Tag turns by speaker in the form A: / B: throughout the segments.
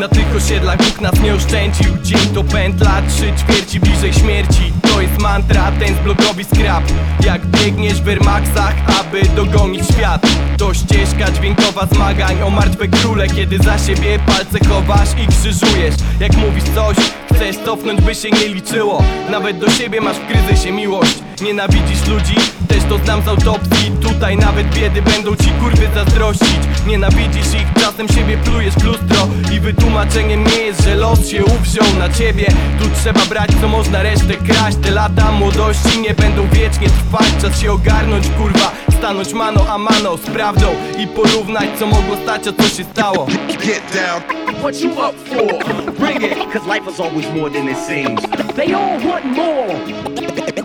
A: Na tych osiedlach Bóg nas nie oszczędził. Dzień to pętla, trzy ćwierci bliżej śmierci To jest mantra, ten z blokowi skrap. Jak biegniesz w Wehrmaxach, aby dogonić świat. To ścieżka dźwiękowa zmagań. O martwe króle Kiedy za siebie palce chowasz i krzyżujesz. Jak mówisz coś, chcesz cofnąć by się nie liczyło. Nawet do siebie masz w kryzysie miłość. Nienawidzisz ludzi? Też to znam z autopsji. Tutaj nawet biedy będą ci kurwy zazdrościć. Nienawidzisz ich, czasem siebie plujesz w lustro. I wytłumaczeniem nie jest, że los się uwziął na ciebie. Tu trzeba brać co można, resztę kraść Te lata młodości nie będą wiecznie trwać Czas się ogarnąć kurwa Stanąć mano a mano z prawdą I porównać co mogło stać, a co się stało
B: Get down.
C: What you up for? Bring it, cause life is always more than it seems. They all want more.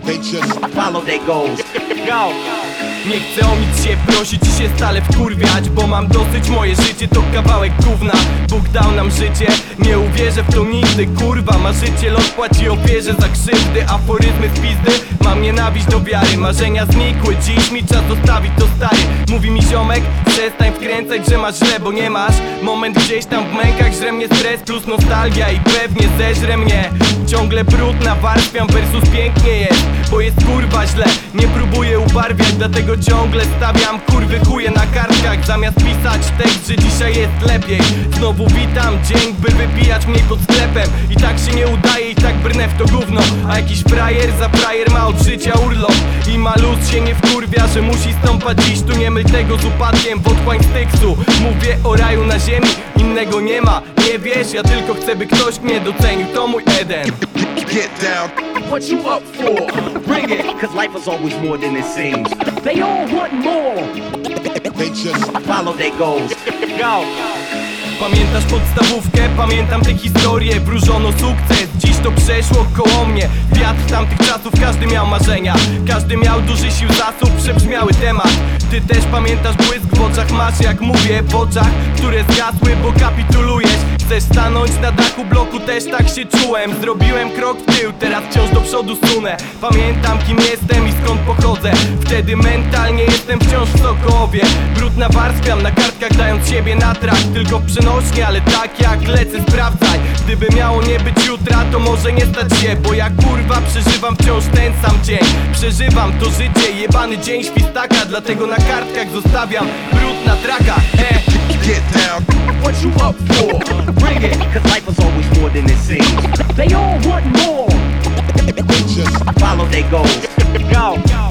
B: They just
C: Follow their goals. Go.
A: Nie chcę o nic się prosić i się stale wkurwiać Bo mam dosyć, moje życie to kawałek gówna. Bóg dał nam życie, nie uwierzę w to nigdy Kurwa, marzyciel odpłaci ofierze za krzywdy Aforyzmy z pizdy, mam nienawiść do wiary Marzenia znikły, dziś mi czas zostawić to stary Mówi mi ziomek, przestań wkręcać, że masz źle, bo nie masz. Moment gdzieś tam w mękach, żre mnie stres plus nostalgia I pewnie zeżre mnie. Ciągle brud nawarstwiam versus pięknie jest Bo jest kurwa źle, nie próbuję ubarwiać Dlatego ciągle stawiam kurwy chuje na kartkach. Zamiast pisać tekst, że dzisiaj jest lepiej. Znowu witam dzień, by wypijać mniej pod sklepem. I tak się nie udaje i tak brnę w to gówno. A jakiś frajer za frajer ma życia urlop I ma luz się nie wkurwia, że musi stąpać dziś Tu nie myl tego z upadkiem w otchłań styksu Mówię o raju na ziemi, innego nie ma Nie wiesz, ja tylko chcę by ktoś mnie docenił To mój Eden
B: get down.
C: What you up for? Bring it, cause life is always more than it seems. They all want more.
B: They just
C: Follow their goals. Go.
A: Pamiętasz podstawówkę? Pamiętam te historie. Wróżono sukces, dziś to przeszło koło mnie. Wiatr tamtych czasów, każdy miał marzenia. Każdy miał duży sił zasób, przebrzmiały temat. Ty też pamiętasz błysk w oczach. Masz jak mówię W oczach, które zgasły, bo kapitulujesz. Chcesz stanąć na dachu bloku, też tak się czułem. Zrobiłem krok w tył, teraz wciąż do przodu sunę. Pamiętam kim jestem i skąd pochodzę Wtedy mentalnie jestem wciąż w Sokołowie Brud nawarstwiam na kartkach dając siebie na trak Tylko przenośnie, ale tak jak lecę sprawdzaj Gdyby miało nie być jutra, to może nie stać się Bo ja kurwa przeżywam wciąż ten sam dzień Przeżywam to życie, jebany dzień świstaka Dlatego na kartkach zostawiam brud na trakach e.
B: get down.
C: What you up for? Bring it, cause life is always more than it seems. They all want more.
B: Just
C: Follow their goals. Go.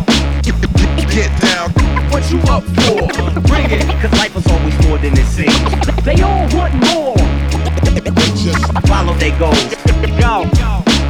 B: Get down.
C: What you up for? Bring it, cause life is always more than it seems. They all want more.
B: Just
C: Follow their goals. Go.